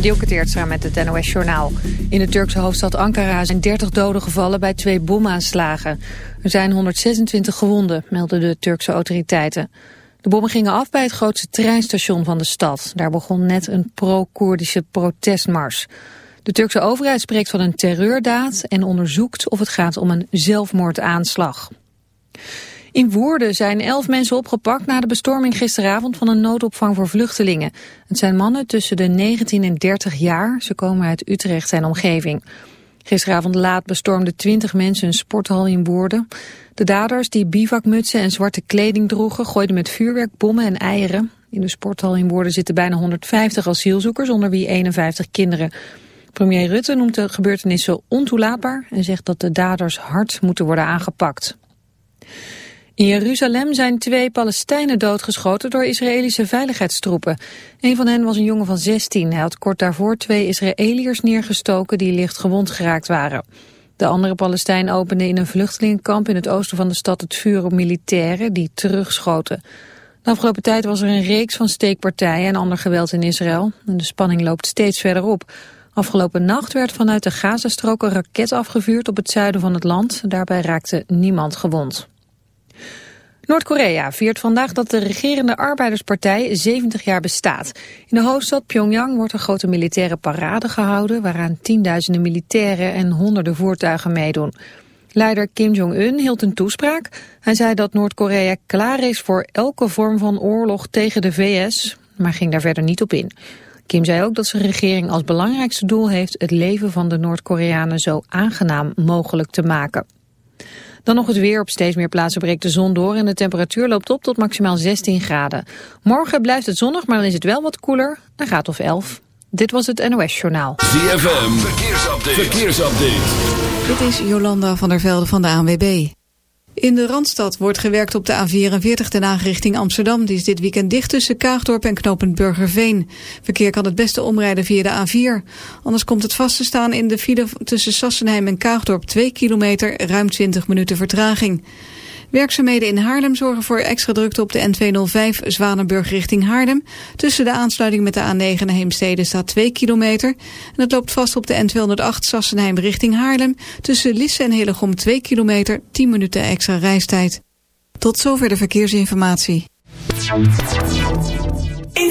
Dielke met het NOS Journaal. In de Turkse hoofdstad Ankara zijn 30 doden gevallen bij twee bomaanslagen. Er zijn 126 gewonden, melden de Turkse autoriteiten. De bommen gingen af bij het grootste treinstation van de stad. Daar begon net een pro-Koerdische protestmars. De Turkse overheid spreekt van een terreurdaad en onderzoekt of het gaat om een zelfmoordaanslag. In Woerden zijn elf mensen opgepakt na de bestorming gisteravond van een noodopvang voor vluchtelingen. Het zijn mannen tussen de 19 en 30 jaar. Ze komen uit Utrecht en omgeving. Gisteravond laat bestormden 20 mensen een sporthal in Woerden. De daders die bivakmutsen en zwarte kleding droegen gooiden met vuurwerk, bommen en eieren. In de sporthal in Woerden zitten bijna 150 asielzoekers, onder wie 51 kinderen. Premier Rutte noemt de gebeurtenissen ontoelaatbaar en zegt dat de daders hard moeten worden aangepakt. In Jeruzalem zijn twee Palestijnen doodgeschoten door Israëlische veiligheidstroepen. Een van hen was een jongen van 16. Hij had kort daarvoor twee Israëliërs neergestoken die licht gewond geraakt waren. De andere Palestijn opende in een vluchtelingenkamp in het oosten van de stad het vuur op militairen die terugschoten. De afgelopen tijd was er een reeks van steekpartijen en ander geweld in Israël. En de spanning loopt steeds verder op. Afgelopen nacht werd vanuit de Gazastrook een raket afgevuurd op het zuiden van het land. Daarbij raakte niemand gewond. Noord-Korea viert vandaag dat de regerende arbeiderspartij 70 jaar bestaat. In de hoofdstad Pyongyang wordt een grote militaire parade gehouden... waaraan tienduizenden militairen en honderden voertuigen meedoen. Leider Kim Jong-un hield een toespraak. Hij zei dat Noord-Korea klaar is voor elke vorm van oorlog tegen de VS... maar ging daar verder niet op in. Kim zei ook dat zijn regering als belangrijkste doel heeft... het leven van de Noord-Koreanen zo aangenaam mogelijk te maken. Dan nog het weer. Op steeds meer plaatsen breekt de zon door en de temperatuur loopt op tot maximaal 16 graden. Morgen blijft het zonnig, maar dan is het wel wat koeler. Een graad of 11. Dit was het NOS Journaal. ZFM. Verkeersupdate. Verkeersupdate. Dit is Jolanda van der Velde van de ANWB. In de Randstad wordt gewerkt op de A44 Den Haag richting Amsterdam. Die is dit weekend dicht tussen Kaagdorp en knooppunt Burgerveen. Verkeer kan het beste omrijden via de A4. Anders komt het vast te staan in de file tussen Sassenheim en Kaagdorp 2 kilometer, ruim 20 minuten vertraging. Werkzaamheden in Haarlem zorgen voor extra drukte op de N205 Zwanenburg richting Haarlem. Tussen de aansluiting met de A9 naar Heemstede staat 2 kilometer. En het loopt vast op de N208 Sassenheim richting Haarlem. Tussen Lisse en Hillegom 2 kilometer, 10 minuten extra reistijd. Tot zover de verkeersinformatie. In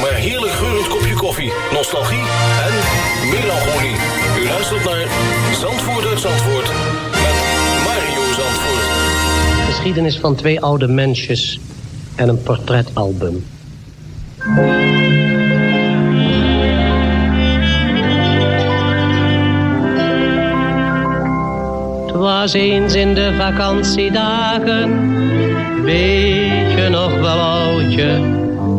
maar heerlijk geurend kopje koffie, nostalgie en melancholie. U luistert naar Zandvoort uit Zandvoort met Mario Zandvoort. Geschiedenis van twee oude mensjes en een portretalbum. Was eens in de vakantiedagen, weet je nog wel oudje,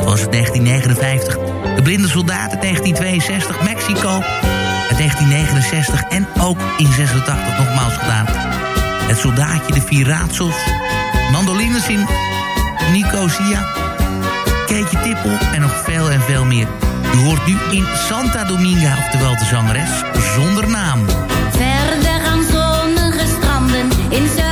Dat was het 1959. De blinde soldaat in 1962. Mexico in 1969. En ook in 86 nogmaals gedaan. Het soldaatje, de vier raadsels. Mandolines in Nicosia. Keetje Tippel en nog veel en veel meer. U hoort nu in Santa Dominga, oftewel de zangeres, zonder naam. Verder aan zonnige stranden in zuidelijke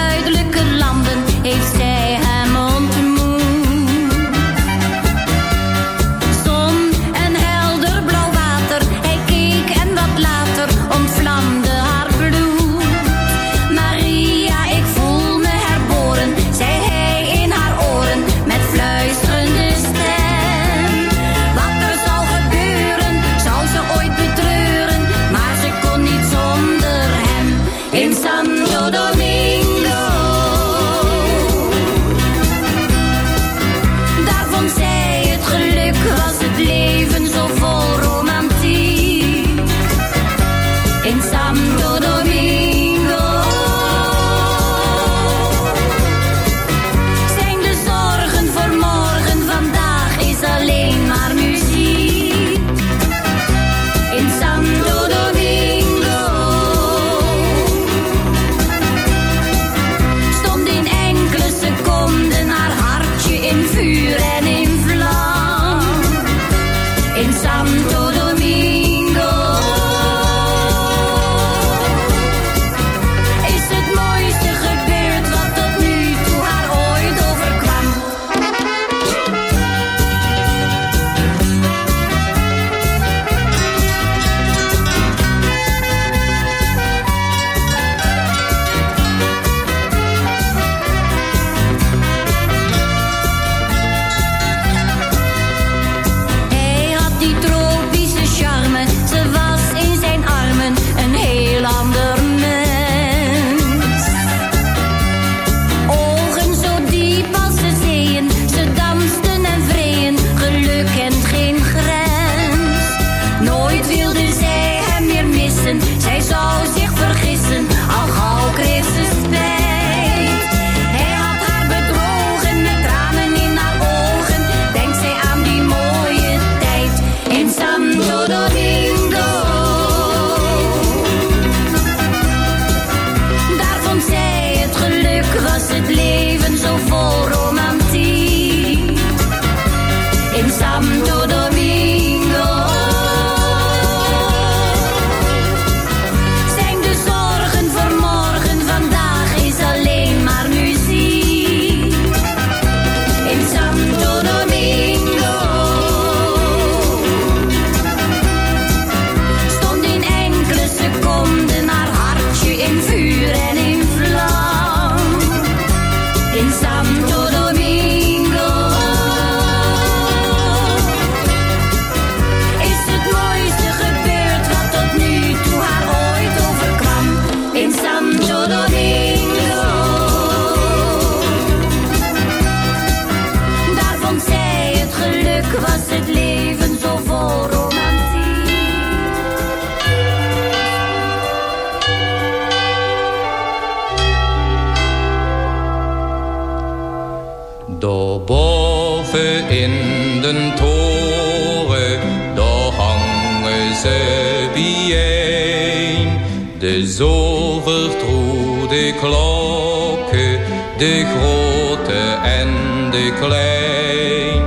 klokken, de grote en de klein.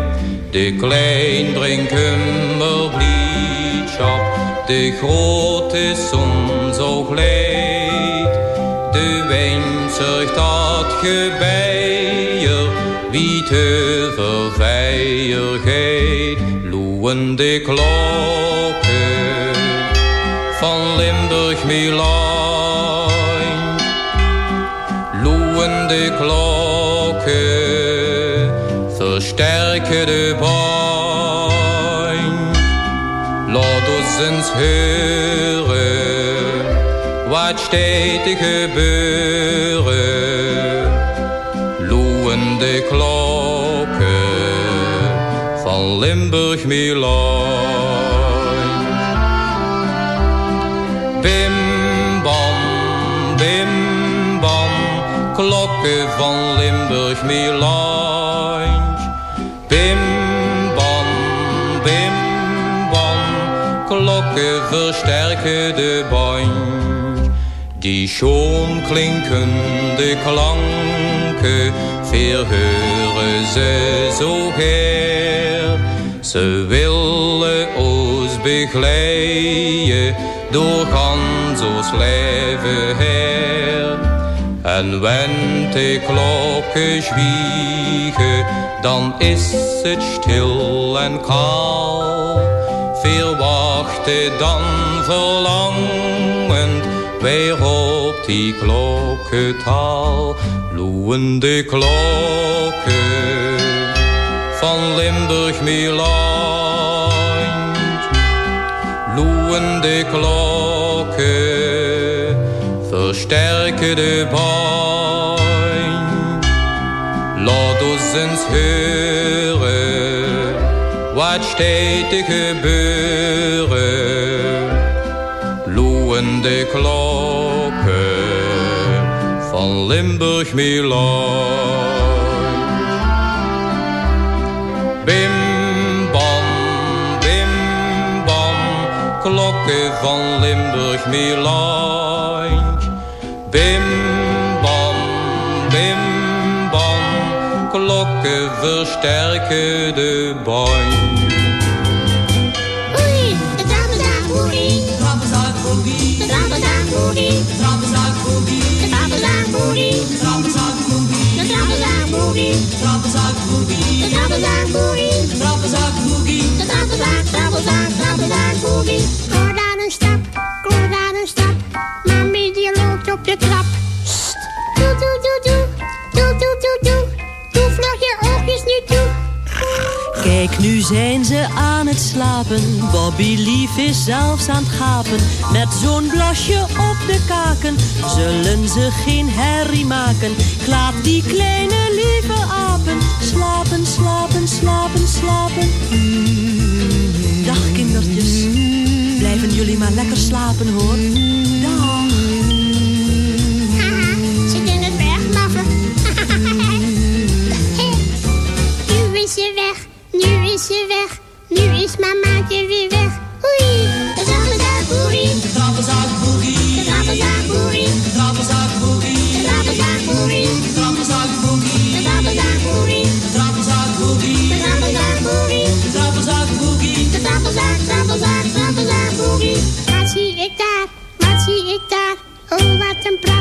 De klein brengt kummerbliedschap, de grote zon zo gleed. De wijn zorgt dat gebeier, wie te verveiligheid. Loeien de klokken van Limburg Milaan. De klokken, versterken de baan. Laat ons eens horen, wat steeds te gebeuren. Loeien de klokken van Limburg Milaan. Bim klokken van Limburg Milaan. Bim bam, bim bam, klokken versterken de band. Die schoon klinkende klanken, verheuren ze zo her. Ze willen ons begeleiden door ons leven her. En wenn de klokken zwiegen, dan is het stil en kaal. Veel wachten dan verlangend, weer op die klokkentaal. Loeien de klokken van Limburg Milaan. Loeien de klokken, zur Stärke de Boyn. ons oss ens höre vad gebeuren? geböre. Loende klokken van Limburg Milan. Bim bam, bim bam, klokken van Limburg Milan. Bim bam, bim bam, klokken versterken de band. Oei, de. De trappenzakboogie. De trappenzakboogie. De trappenzakboogie. De trappenzakboogie. De trappenzakboogie. De daar een Kijk, nu zijn ze aan het slapen. Bobby Lief is zelfs aan het gapen. Met zo'n blasje op de kaken zullen ze geen herrie maken. Ik laat die kleine lieve apen slapen, slapen, slapen, slapen. Dag kindertjes, blijven jullie maar lekker slapen hoor. Is ze weg. Nu is mamaatje weer weg. Oei, de trappenzakboogie. De trappenzakboogie. De trappenzakboogie. De trappenzakboogie. De trappenzakboogie. De trappenzakboogie. De trappenzakboogie. De trappenzakboogie. De trappenzakboogie. De trappenzakboogie. De trappenzak, trappenzak, trappenzakboogie. Wat zie ik daar? Wat zie ik daar? Oh, wat een pracht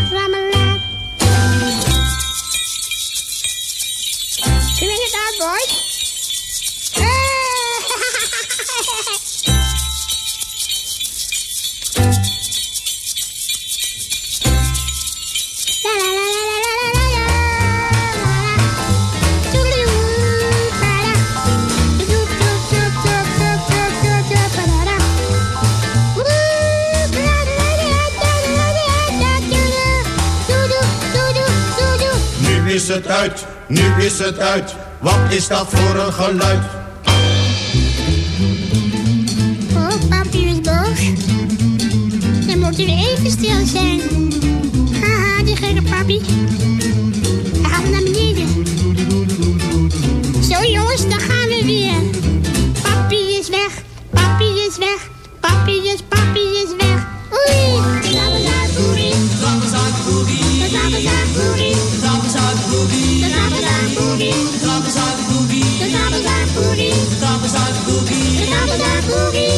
het uit, nu is het uit. Wat is dat voor een geluid? Oh, papi is boos. Dan moet u even stil zijn. Haha, die gekke papi. Hij gaat naar beneden. Zo jongens, daar gaan we weer. Papi is weg, papi is weg. Papi is, papi is weg. Oei, la la la, oei. De zappelzame boogie. De boogie. De boogie. De boogie. De boogie.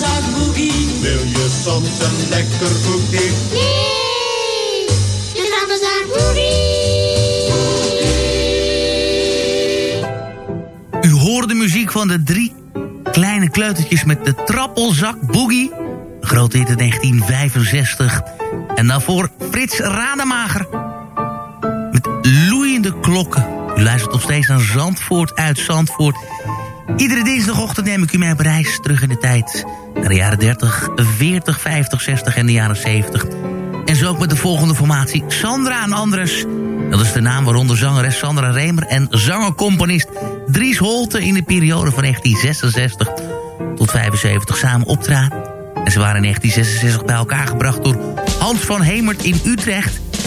De boogie. Wil je soms een lekker koekje? Nee, de zappelzame boogie. U hoort de muziek van de drie kleine kleutertjes met de trappelzak boogie. Groot in 1965. En daarvoor Frits Rademacher Klokken. U luistert nog steeds naar Zandvoort uit Zandvoort. Iedere dinsdagochtend neem ik u mee op reis terug in de tijd. Naar de jaren 30, 40, 50, 60 en de jaren 70. En zo ook met de volgende formatie. Sandra en Andres. Dat is de naam waaronder zangeres Sandra Remer en zangercomponist Dries Holte in de periode van 1966 tot 75 samen optraden. En ze waren in 1966 bij elkaar gebracht door Hans van Hemert in Utrecht.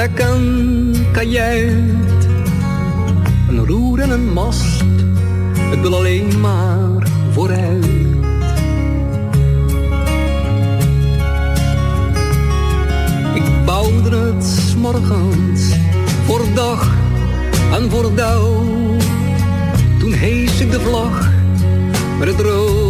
Met een kajuit. Een roer en een mast, ik wil alleen maar vooruit. Ik bouwde het 's morgens voor dag en voor dauw. Toen hees ik de vlag met het rood,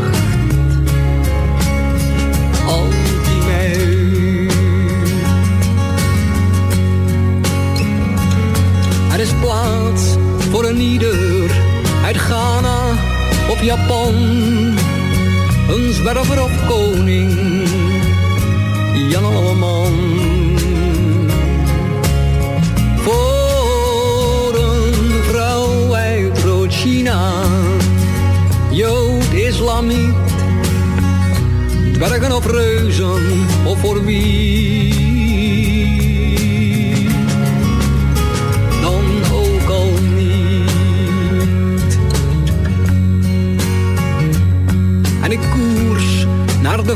voor een ieder uit Ghana of Japan. Een zwerver of koning, Jan Alleman. Voor een vrouw uit Rood-China, Jood, Islamiet. Dwergen of reuzen, of voor wie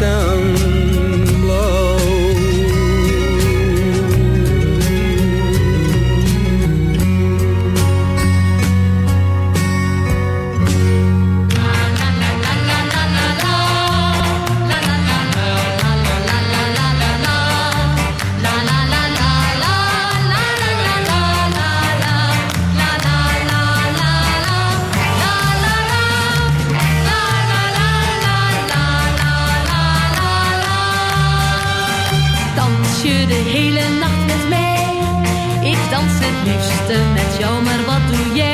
Down. Met jou, maar wat doe jij?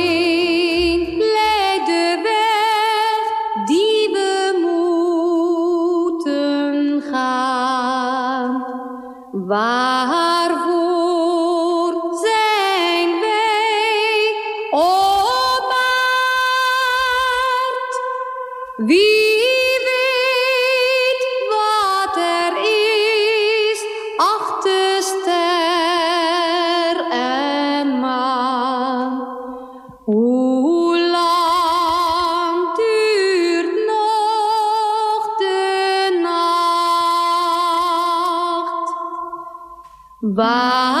Waarvoor Waar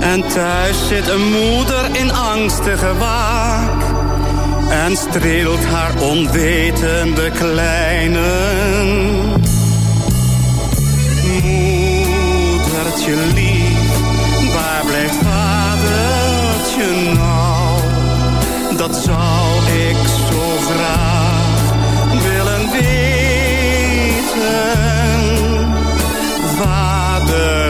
En thuis zit een moeder in angstige waak. En streelt haar onwetende kleinen. Moedertje lief, waar blijft vadertje nou? Dat zou ik zo graag willen weten. Vadertje,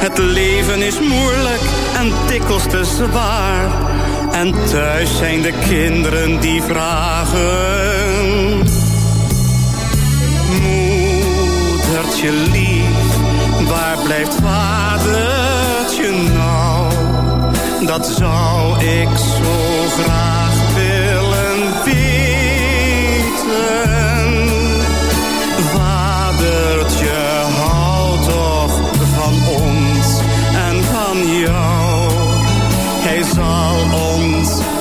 Het leven is moeilijk en dikwijls te zwaar. En thuis zijn de kinderen die vragen. Moedertje lief, waar blijft vadertje nou? Dat zou ik zo graag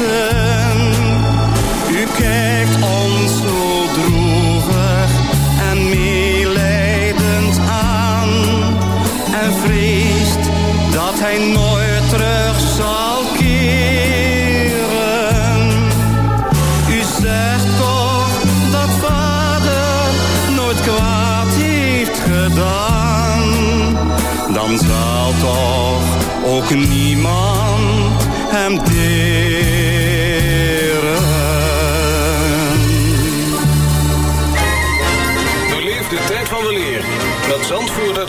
vergeten.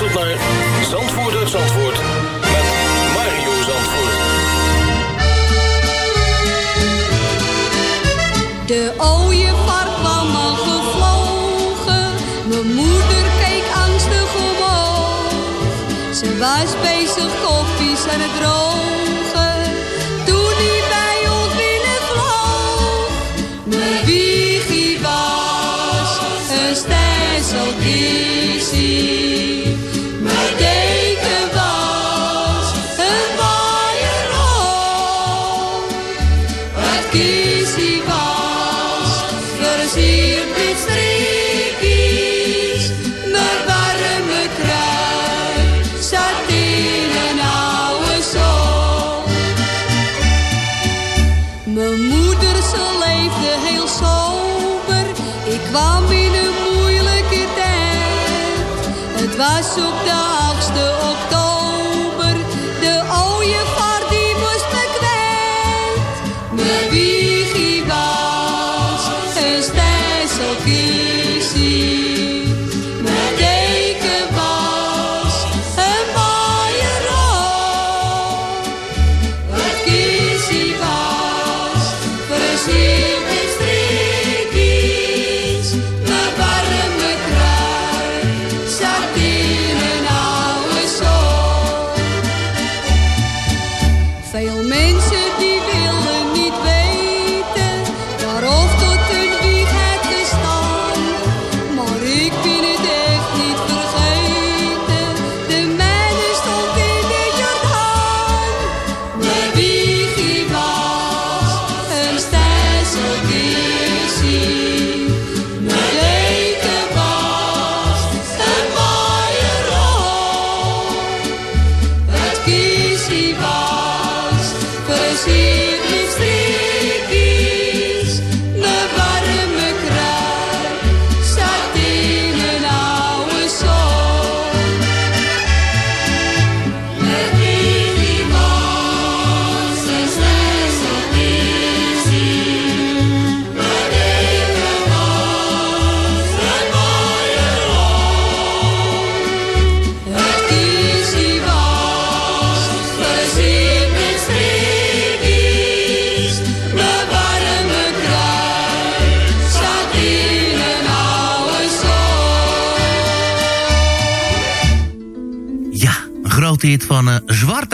Luistert naar Zandvoort Zandvoort met Mario Zandvoort. De ooievaar kwam al gevlogen, mijn moeder keek angstig omhoog. Ze was bezig koffies aan het drogen, toen hij bij ons binnenvloog. Mijn wiegie was een stijlselkiesie,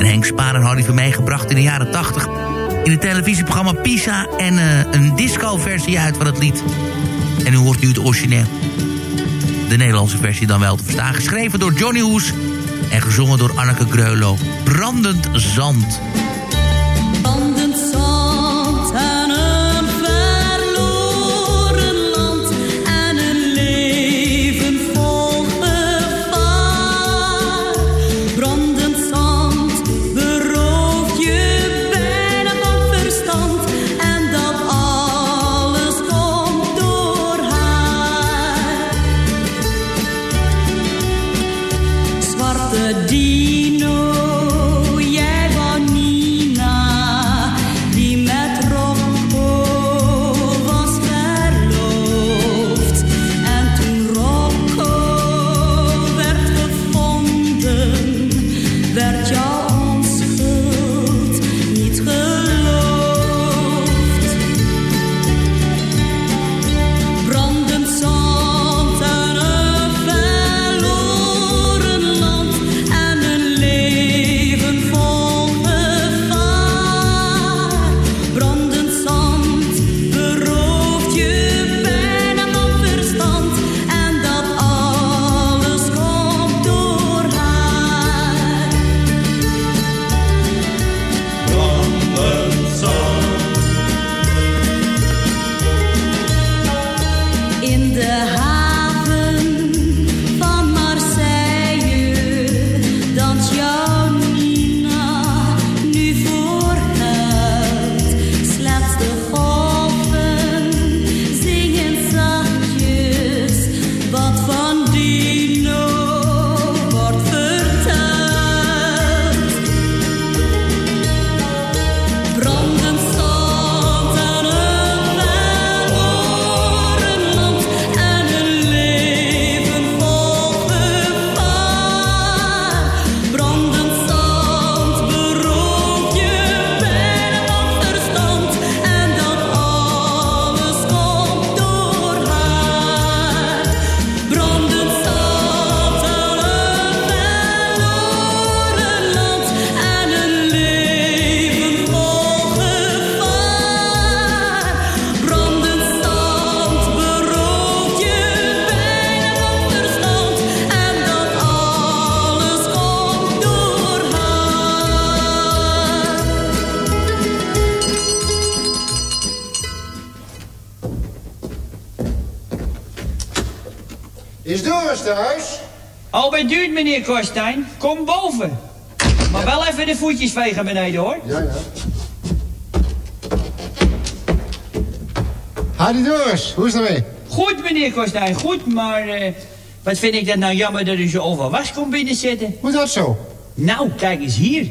En Henk Spaar en Harry van meegebracht in de jaren 80. In het televisieprogramma Pisa. En uh, een disco-versie uit van het lied. En u hoort nu het origineel. De Nederlandse versie dan wel te verstaan. Geschreven door Johnny Hoes. En gezongen door Anneke Greulow. Brandend Zand. Meneer Korstijn. Kom boven. Maar wel even de voetjes vegen beneden, hoor. Ja, ja. Hadi Doris, hoe is het ermee? Goed, meneer Korstijn, goed, maar... eh, wat vind ik dat nou jammer dat u zo overwas komt binnenzitten. Hoe dat zo? Nou, kijk eens hier.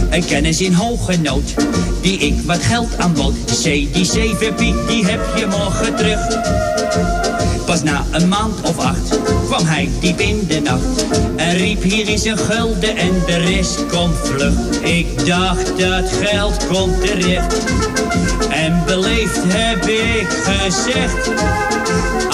Een kennis in hoge nood, die ik wat geld aanbood. C, die 7 Piet, die heb je morgen terug. Pas na een maand of acht kwam hij diep in de nacht. En riep hier is een gulden en de rest komt vlug. Ik dacht dat geld komt terecht. En beleefd heb ik gezegd.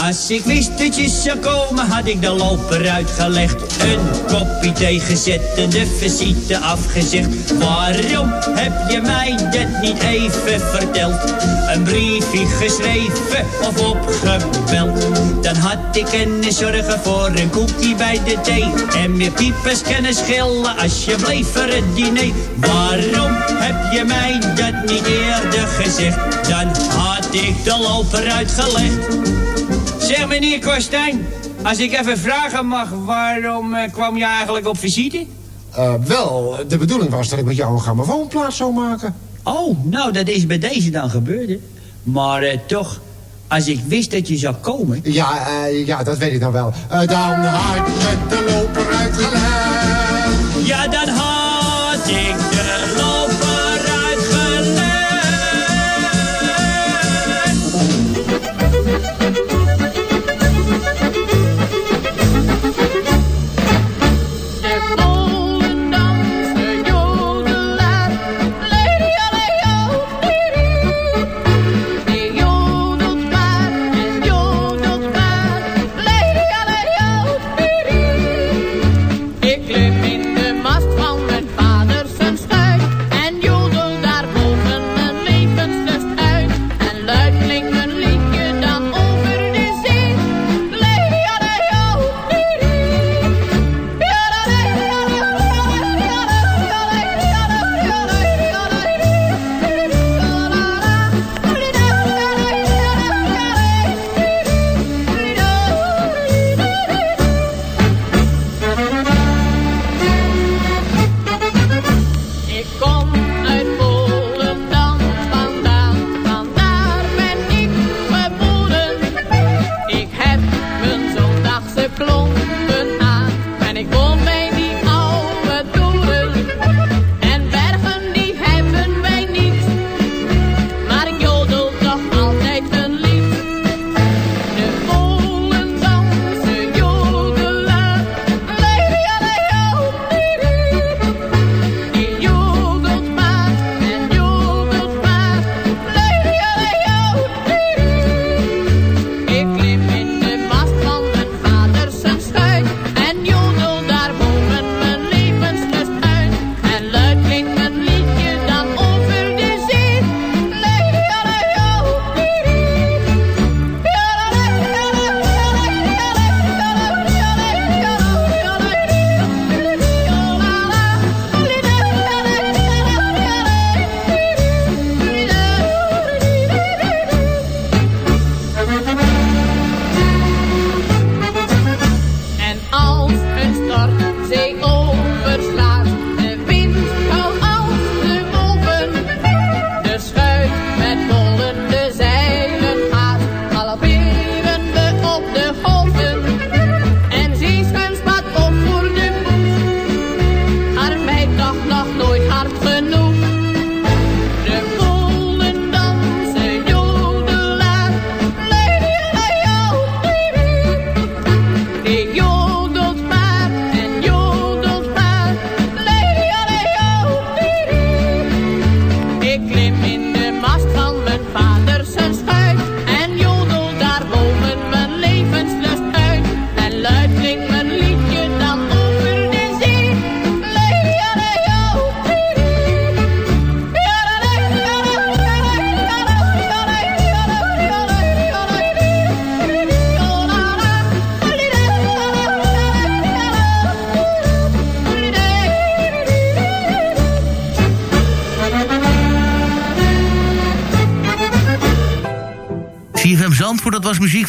Als ik wist dat je zou komen, had ik de loper uitgelegd. Een kopje thee gezet en de visite afgezegd. Waarom heb je mij dat niet even verteld? Een briefje geschreven of opgebeld. Dan had ik kunnen zorgen voor een koekje bij de thee. En meer piepers kunnen schillen als je bleef voor het diner. Waarom heb je mij dat niet eerder gezegd? Dan had ik de loper uitgelegd. Zeg meneer Kostijn, als ik even vragen mag, waarom eh, kwam je eigenlijk op visite? Eh, wel, de bedoeling was dat ik met jou een grammofoonplaat zou maken. Oh, nou dat is bij deze dan gebeurd, hè? Maar eh, toch, als ik wist dat je zou komen... Ja, eh, ja, dat weet ik dan wel. Dan had met de loper uitgelegd. Ja, dan had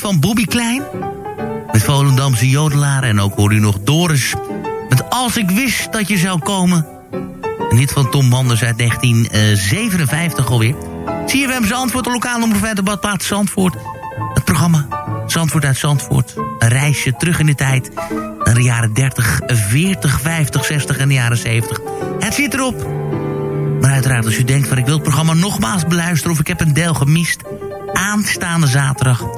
van Bobby Klein. Met Volendamse jodelaar. En ook hoor u nog Doris. Met Als ik wist dat je zou komen. Een hit van Tom Manders uit 1957 alweer. CFM Zandvoort, de lokale uit de badplaats Zandvoort. programma Zandvoort uit Zandvoort. Een reisje terug in de tijd. Naar de jaren 30, 40, 50, 60 en de jaren 70. Het zit erop. Maar uiteraard als u denkt van ik wil het programma nogmaals beluisteren... of ik heb een deel gemist... aanstaande zaterdag...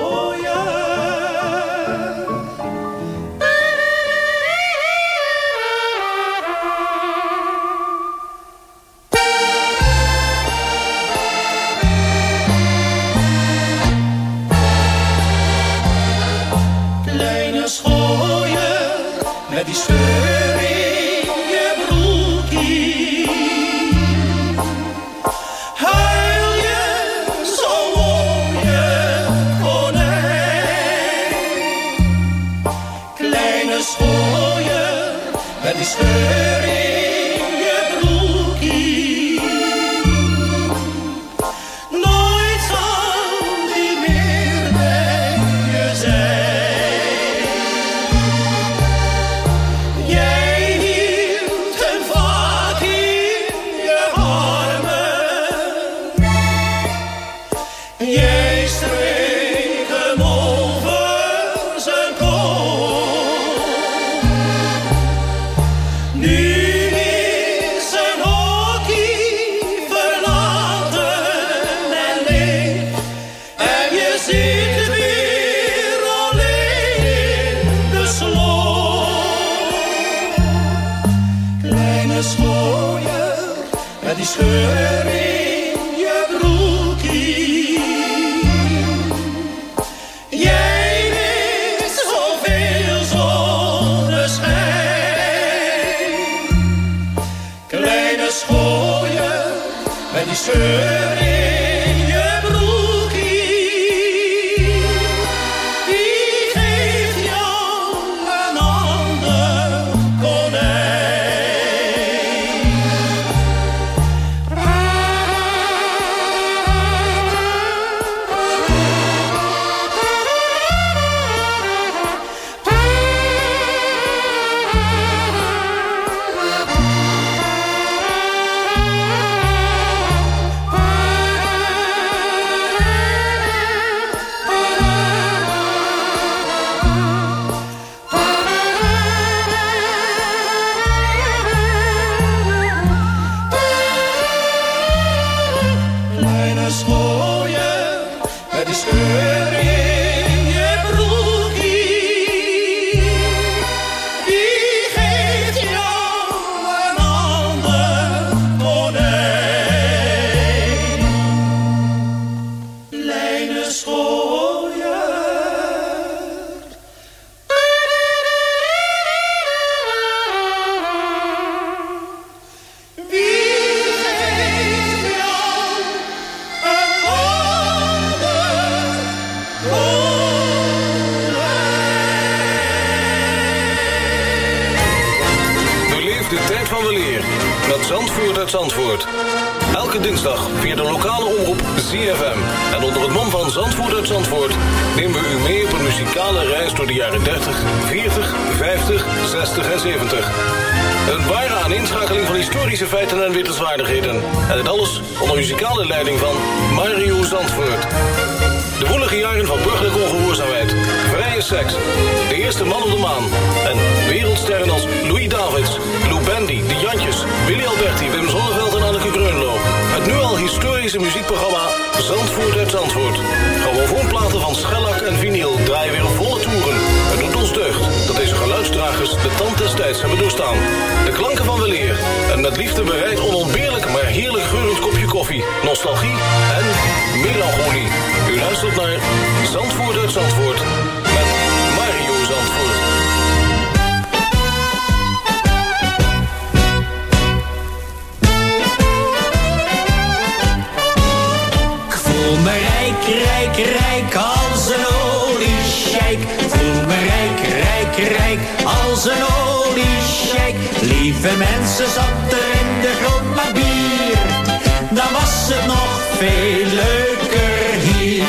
Met liefde bereid onontbeerlijk maar heerlijk geurend kopje koffie, nostalgie en melancholie. U luistert naar Zandvoort uit Zandvoort met Mario Zandvoort. Ik voel me rijk, rijk, rijk als een oliesjeik. Ik voel me rijk, rijk, rijk als een oliesjeik. Lieve mensen, zat er in de grond maar bier. Dan was veel leuker hier.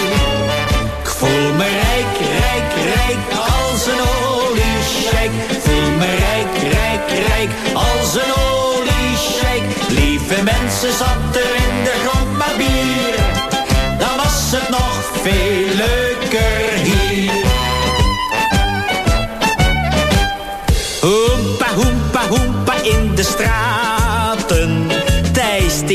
Ik voel me rijk, rijk, rijk als een oliesjijk. Ik voel me rijk, rijk, rijk als een oliesjijk. Lieve mensen, zat er in de grond maar bier. Dan was het nog veel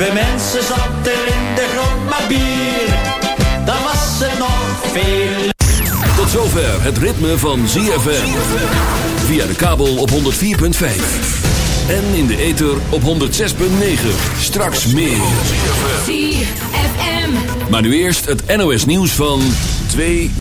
Lieve mensen, zat er in de grond maar bier. Dan was het nog veel Tot zover het ritme van ZFM. Via de kabel op 104.5. En in de ether op 106.9. Straks meer. ZFM. Maar nu eerst het NOS nieuws van 2